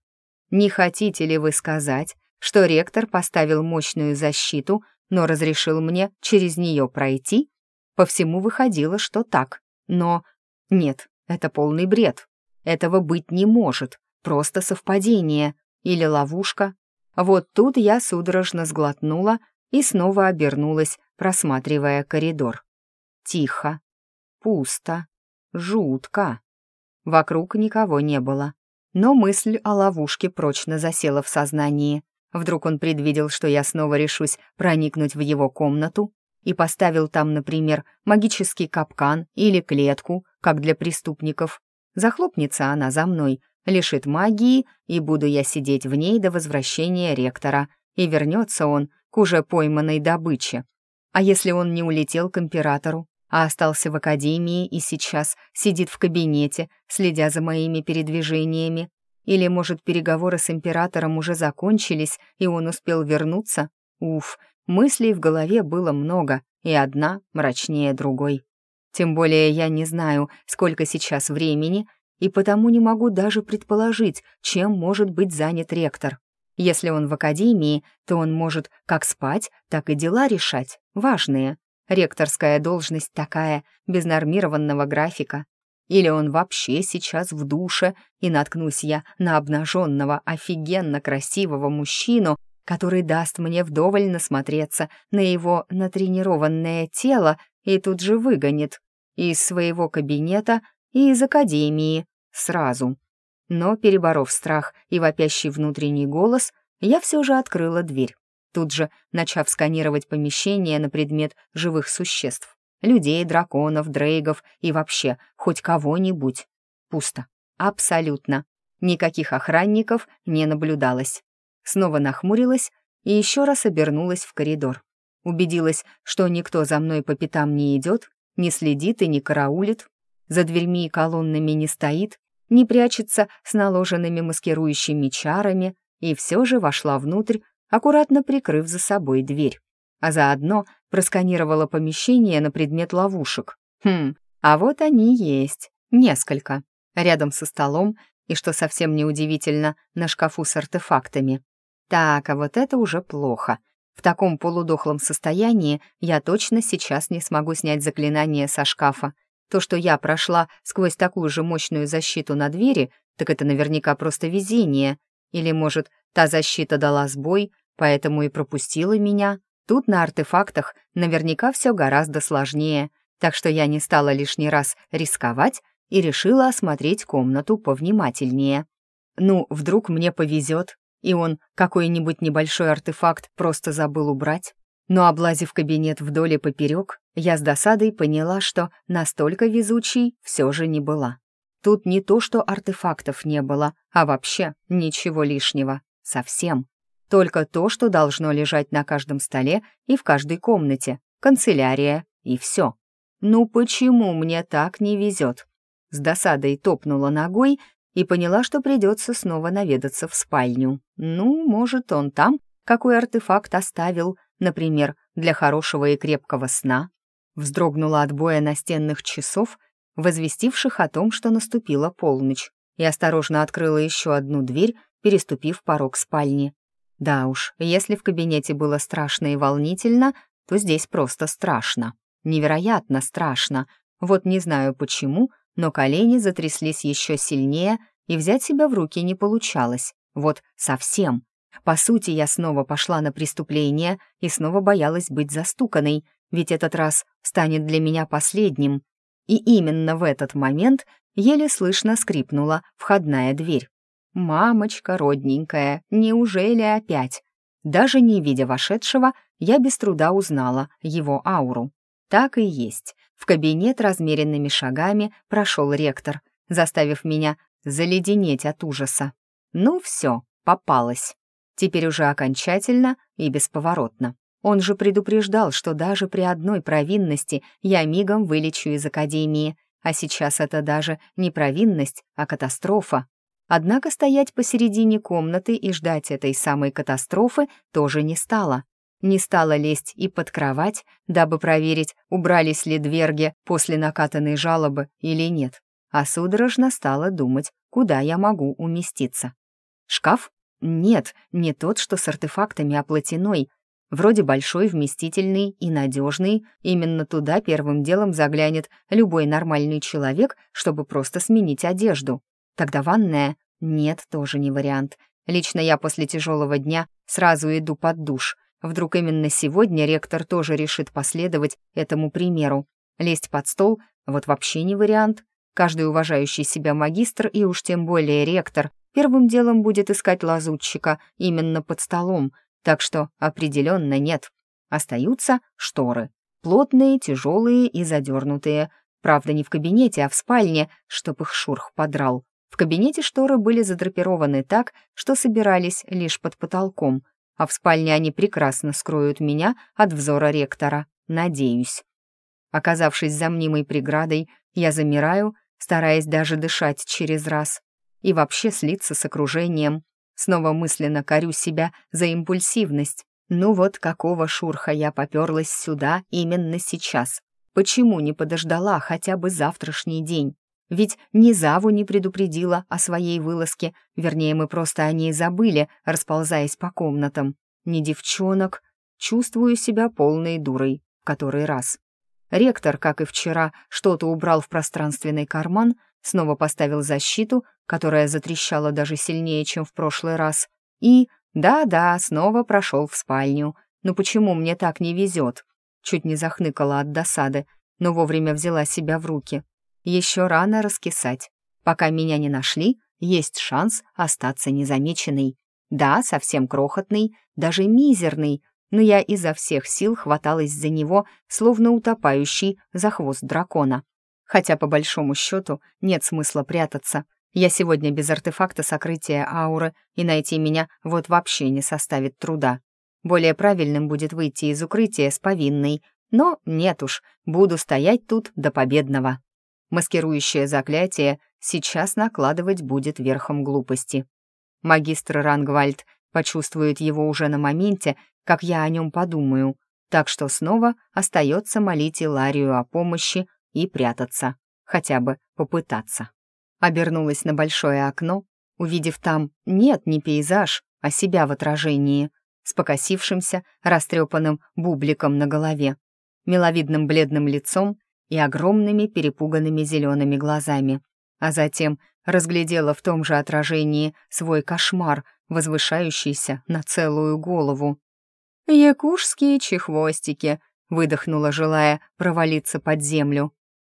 Не хотите ли вы сказать, что ректор поставил мощную защиту, но разрешил мне через нее пройти? По всему выходило, что так. Но нет, это полный бред. Этого быть не может. Просто совпадение. Или ловушка. Вот тут я судорожно сглотнула и снова обернулась, просматривая коридор. Тихо. Пусто. Жутко. Вокруг никого не было. Но мысль о ловушке прочно засела в сознании. Вдруг он предвидел, что я снова решусь проникнуть в его комнату и поставил там, например, магический капкан или клетку, как для преступников. Захлопнется она за мной, лишит магии, и буду я сидеть в ней до возвращения ректора, и вернется он к уже пойманной добыче. А если он не улетел к императору, а остался в академии и сейчас сидит в кабинете, следя за моими передвижениями. Или, может, переговоры с императором уже закончились, и он успел вернуться? Уф, мыслей в голове было много, и одна мрачнее другой. Тем более я не знаю, сколько сейчас времени, и потому не могу даже предположить, чем может быть занят ректор. Если он в академии, то он может как спать, так и дела решать, важные. Ректорская должность такая, без нормированного графика. Или он вообще сейчас в душе, и наткнусь я на обнаженного, офигенно красивого мужчину, который даст мне вдоволь насмотреться на его натренированное тело и тут же выгонит из своего кабинета и из академии сразу. Но, переборов страх и вопящий внутренний голос, я все же открыла дверь тут же начав сканировать помещение на предмет живых существ. Людей, драконов, дрейгов и вообще хоть кого-нибудь. Пусто. Абсолютно. Никаких охранников не наблюдалось. Снова нахмурилась и еще раз обернулась в коридор. Убедилась, что никто за мной по пятам не идет, не следит и не караулит, за дверьми и колоннами не стоит, не прячется с наложенными маскирующими чарами, и все же вошла внутрь, аккуратно прикрыв за собой дверь, а заодно просканировала помещение на предмет ловушек. Хм, а вот они есть, несколько, рядом со столом и, что совсем неудивительно, на шкафу с артефактами. Так, а вот это уже плохо. В таком полудохлом состоянии я точно сейчас не смогу снять заклинание со шкафа. То, что я прошла сквозь такую же мощную защиту на двери, так это наверняка просто везение. Или, может, та защита дала сбой, поэтому и пропустила меня. Тут на артефактах наверняка все гораздо сложнее, так что я не стала лишний раз рисковать и решила осмотреть комнату повнимательнее. Ну, вдруг мне повезет, и он какой-нибудь небольшой артефакт просто забыл убрать. Но облазив кабинет вдоль и поперек, я с досадой поняла, что настолько везучей все же не была. Тут не то, что артефактов не было, а вообще ничего лишнего. Совсем. Только то, что должно лежать на каждом столе и в каждой комнате, канцелярия и все. Ну почему мне так не везет? С досадой топнула ногой и поняла, что придется снова наведаться в спальню. Ну, может, он там какой артефакт оставил, например, для хорошего и крепкого сна. Вздрогнула от боя настенных часов, возвестивших о том, что наступила полночь, и осторожно открыла еще одну дверь, переступив порог спальни. Да уж, если в кабинете было страшно и волнительно, то здесь просто страшно. Невероятно страшно. Вот не знаю почему, но колени затряслись еще сильнее, и взять себя в руки не получалось. Вот совсем. По сути, я снова пошла на преступление и снова боялась быть застуканной, ведь этот раз станет для меня последним. И именно в этот момент еле слышно скрипнула входная дверь. «Мамочка родненькая, неужели опять?» Даже не видя вошедшего, я без труда узнала его ауру. Так и есть. В кабинет размеренными шагами прошел ректор, заставив меня заледенеть от ужаса. Ну все, попалась. Теперь уже окончательно и бесповоротно. Он же предупреждал, что даже при одной провинности я мигом вылечу из академии, а сейчас это даже не провинность, а катастрофа. Однако стоять посередине комнаты и ждать этой самой катастрофы тоже не стало. Не стала лезть и под кровать, дабы проверить, убрались ли дверги после накатанной жалобы или нет, а судорожно стала думать, куда я могу уместиться. Шкаф? Нет, не тот, что с артефактами, а платяной. Вроде большой, вместительный и надежный. Именно туда первым делом заглянет любой нормальный человек, чтобы просто сменить одежду. Тогда ванная? Нет, тоже не вариант. Лично я после тяжелого дня сразу иду под душ. Вдруг именно сегодня ректор тоже решит последовать этому примеру. Лезть под стол — вот вообще не вариант. Каждый уважающий себя магистр и уж тем более ректор первым делом будет искать лазутчика именно под столом, так что определенно нет. Остаются шторы. Плотные, тяжелые и задернутые. Правда, не в кабинете, а в спальне, чтоб их шурх подрал. В кабинете шторы были задрапированы так, что собирались лишь под потолком, а в спальне они прекрасно скроют меня от взора ректора, надеюсь. Оказавшись за мнимой преградой, я замираю, стараясь даже дышать через раз и вообще слиться с окружением. Снова мысленно корю себя за импульсивность. Ну вот какого шурха я поперлась сюда именно сейчас? Почему не подождала хотя бы завтрашний день? Ведь ни Заву не предупредила о своей вылазке, вернее, мы просто о ней забыли, расползаясь по комнатам. Ни девчонок. Чувствую себя полной дурой в который раз. Ректор, как и вчера, что-то убрал в пространственный карман, снова поставил защиту, которая затрещала даже сильнее, чем в прошлый раз, и, да-да, снова прошел в спальню. Но почему мне так не везет? Чуть не захныкала от досады, но вовремя взяла себя в руки. Еще рано раскисать. Пока меня не нашли, есть шанс остаться незамеченной. Да, совсем крохотный, даже мизерный, но я изо всех сил хваталась за него, словно утопающий за хвост дракона. Хотя, по большому счету, нет смысла прятаться. Я сегодня без артефакта сокрытия ауры, и найти меня вот вообще не составит труда. Более правильным будет выйти из укрытия с повинной, но нет уж, буду стоять тут до победного. Маскирующее заклятие сейчас накладывать будет верхом глупости. Магистр Рангвальд почувствует его уже на моменте, как я о нем подумаю, так что снова остается молить Иларию о помощи и прятаться, хотя бы попытаться. Обернулась на большое окно, увидев там нет, не пейзаж, а себя в отражении, с покосившимся, растрепанным бубликом на голове, миловидным бледным лицом и огромными перепуганными зелеными глазами. А затем разглядела в том же отражении свой кошмар, возвышающийся на целую голову. «Якушские чехвостики», — выдохнула, желая провалиться под землю.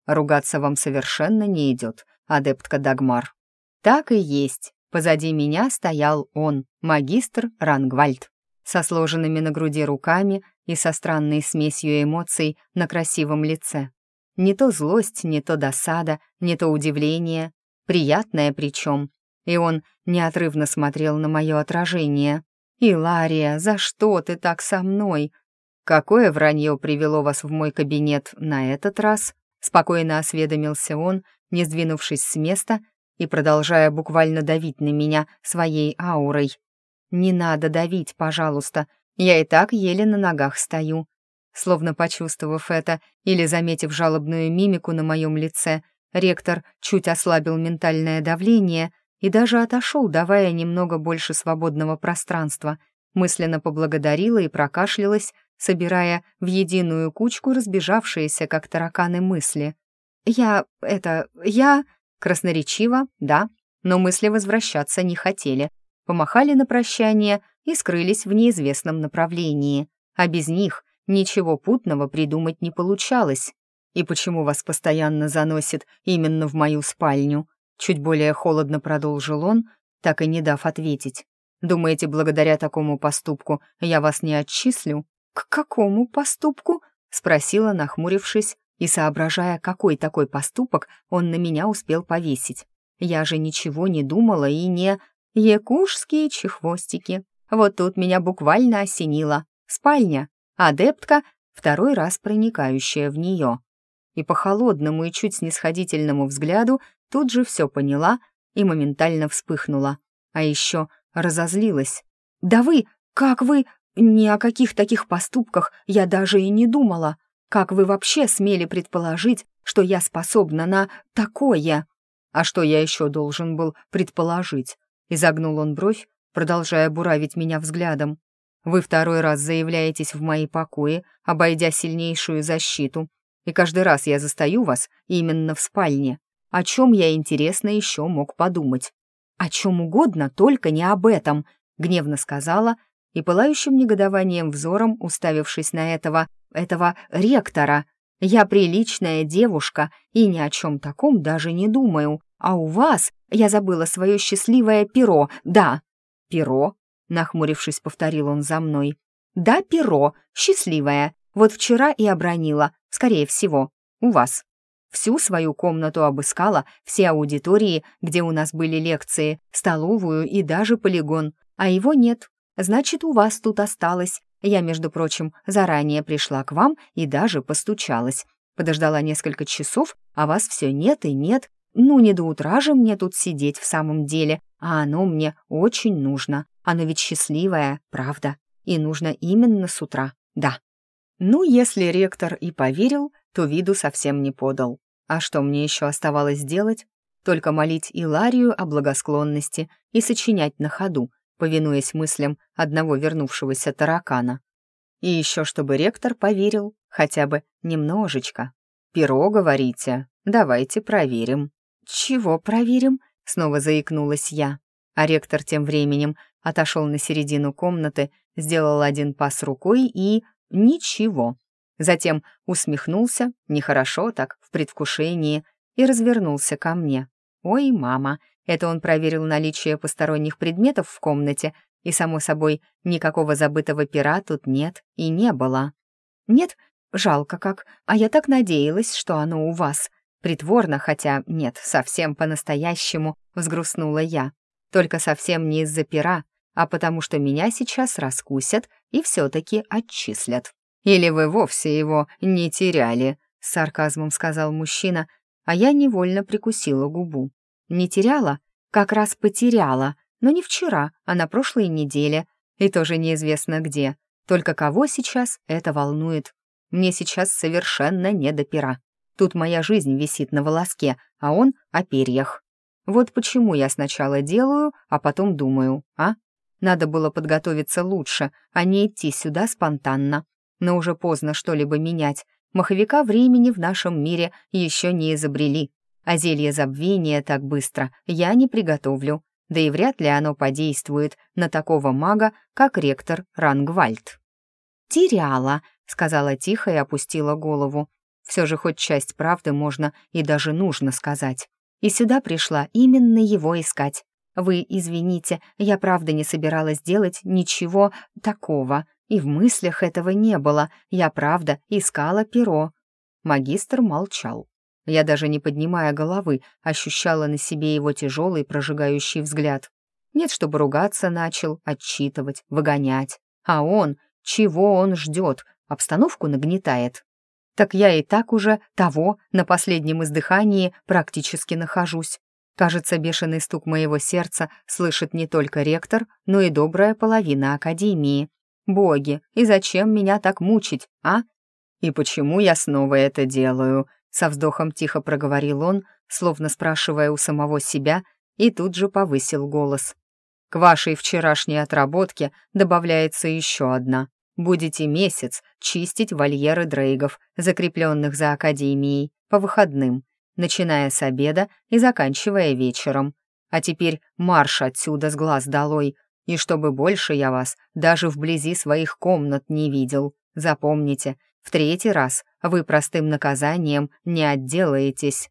Ругаться вам совершенно не идет, адептка Дагмар. Так и есть. Позади меня стоял он, магистр Рангвальд, со сложенными на груди руками и со странной смесью эмоций на красивом лице. Не то злость, не то досада, не то удивление, приятное причем. И он неотрывно смотрел на мое отражение. «Илария, за что ты так со мной? Какое вранье привело вас в мой кабинет на этот раз?» Спокойно осведомился он, не сдвинувшись с места и продолжая буквально давить на меня своей аурой. «Не надо давить, пожалуйста. Я и так еле на ногах стою». Словно почувствовав это или заметив жалобную мимику на моем лице, ректор чуть ослабил ментальное давление и даже отошел, давая немного больше свободного пространства. Мысленно поблагодарила и прокашлялась, собирая в единую кучку разбежавшиеся, как тараканы, мысли. «Я... это... я...» Красноречиво, да, но мысли возвращаться не хотели. Помахали на прощание и скрылись в неизвестном направлении. А без них ничего путного придумать не получалось. «И почему вас постоянно заносит именно в мою спальню?» Чуть более холодно продолжил он, так и не дав ответить. «Думаете, благодаря такому поступку я вас не отчислю?» «К какому поступку?» — спросила, нахмурившись и соображая, какой такой поступок он на меня успел повесить. Я же ничего не думала и не... Якушские чехвостики. Вот тут меня буквально осенило. Спальня, адептка, второй раз проникающая в нее. И по холодному и чуть снисходительному взгляду тут же все поняла и моментально вспыхнула. А еще разозлилась. «Да вы, как вы, ни о каких таких поступках я даже и не думала. Как вы вообще смели предположить, что я способна на такое? А что я еще должен был предположить? Изогнул он бровь, продолжая буравить меня взглядом. Вы второй раз заявляетесь в мои покои, обойдя сильнейшую защиту, и каждый раз я застаю вас именно в спальне. О чем я, интересно, еще мог подумать? О чем угодно, только не об этом, гневно сказала и пылающим негодованием взором, уставившись на этого, этого ректора. Я приличная девушка и ни о чем таком даже не думаю. А у вас я забыла свое счастливое перо, да. Перо? Нахмурившись, повторил он за мной. Да, перо, счастливое. Вот вчера и обронила, скорее всего, у вас. Всю свою комнату обыскала, все аудитории, где у нас были лекции, столовую и даже полигон, а его нет. Значит, у вас тут осталось. Я, между прочим, заранее пришла к вам и даже постучалась. Подождала несколько часов, а вас все нет и нет. Ну, не до утра же мне тут сидеть в самом деле, а оно мне очень нужно. Оно ведь счастливое, правда? И нужно именно с утра, да. Ну, если ректор и поверил, то виду совсем не подал. А что мне еще оставалось делать? Только молить Иларию о благосклонности и сочинять на ходу, повинуясь мыслям одного вернувшегося таракана. И еще чтобы ректор поверил, хотя бы немножечко. «Перо, говорите? Давайте проверим». «Чего проверим?» — снова заикнулась я. А ректор тем временем отошел на середину комнаты, сделал один пас рукой и... ничего. Затем усмехнулся, нехорошо так, в предвкушении, и развернулся ко мне. «Ой, мама, это он проверил наличие посторонних предметов в комнате, и, само собой, никакого забытого пера тут нет и не было. Нет, жалко как, а я так надеялась, что оно у вас. Притворно, хотя нет, совсем по-настоящему, взгрустнула я. Только совсем не из-за пера, а потому что меня сейчас раскусят и все-таки отчислят. «Или вы вовсе его не теряли», — с сарказмом сказал мужчина, а я невольно прикусила губу. Не теряла, как раз потеряла, но не вчера, а на прошлой неделе, и тоже неизвестно где. Только кого сейчас это волнует? Мне сейчас совершенно не до пера. Тут моя жизнь висит на волоске, а он о перьях. Вот почему я сначала делаю, а потом думаю, а? Надо было подготовиться лучше, а не идти сюда спонтанно. Но уже поздно что-либо менять. Маховика времени в нашем мире еще не изобрели а зелье забвения так быстро я не приготовлю, да и вряд ли оно подействует на такого мага, как ректор Рангвальд. «Теряла», — сказала тихо и опустила голову. Все же хоть часть правды можно и даже нужно сказать. И сюда пришла именно его искать. Вы извините, я правда не собиралась делать ничего такого, и в мыслях этого не было, я правда искала перо. Магистр молчал. Я даже не поднимая головы, ощущала на себе его тяжелый прожигающий взгляд. Нет, чтобы ругаться начал, отчитывать, выгонять. А он, чего он ждет, обстановку нагнетает. Так я и так уже того на последнем издыхании практически нахожусь. Кажется, бешеный стук моего сердца слышит не только ректор, но и добрая половина Академии. Боги, и зачем меня так мучить, а? И почему я снова это делаю? Со вздохом тихо проговорил он, словно спрашивая у самого себя, и тут же повысил голос. К вашей вчерашней отработке добавляется еще одна. Будете месяц чистить вольеры дрейгов, закрепленных за Академией, по выходным начиная с обеда и заканчивая вечером. А теперь марш отсюда с глаз долой, и чтобы больше я вас даже вблизи своих комнат не видел. Запомните, в третий раз вы простым наказанием не отделаетесь».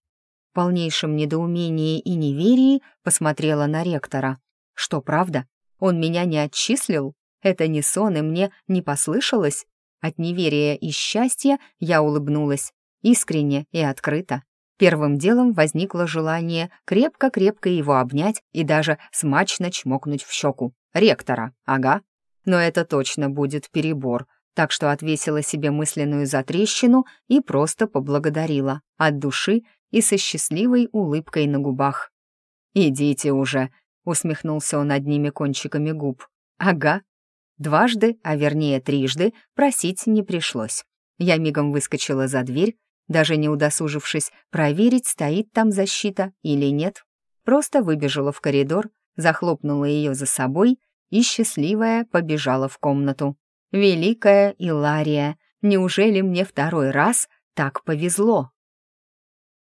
В полнейшем недоумении и неверии посмотрела на ректора. «Что, правда? Он меня не отчислил? Это не сон, и мне не послышалось?» От неверия и счастья я улыбнулась, искренне и открыто. Первым делом возникло желание крепко-крепко его обнять и даже смачно чмокнуть в щеку. Ректора, ага. Но это точно будет перебор, так что отвесила себе мысленную затрещину и просто поблагодарила от души и со счастливой улыбкой на губах. «Идите уже», — усмехнулся он одними кончиками губ. «Ага». Дважды, а вернее трижды, просить не пришлось. Я мигом выскочила за дверь, даже не удосужившись проверить, стоит там защита или нет. Просто выбежала в коридор, захлопнула ее за собой и, счастливая, побежала в комнату. «Великая Илария, неужели мне второй раз так повезло?»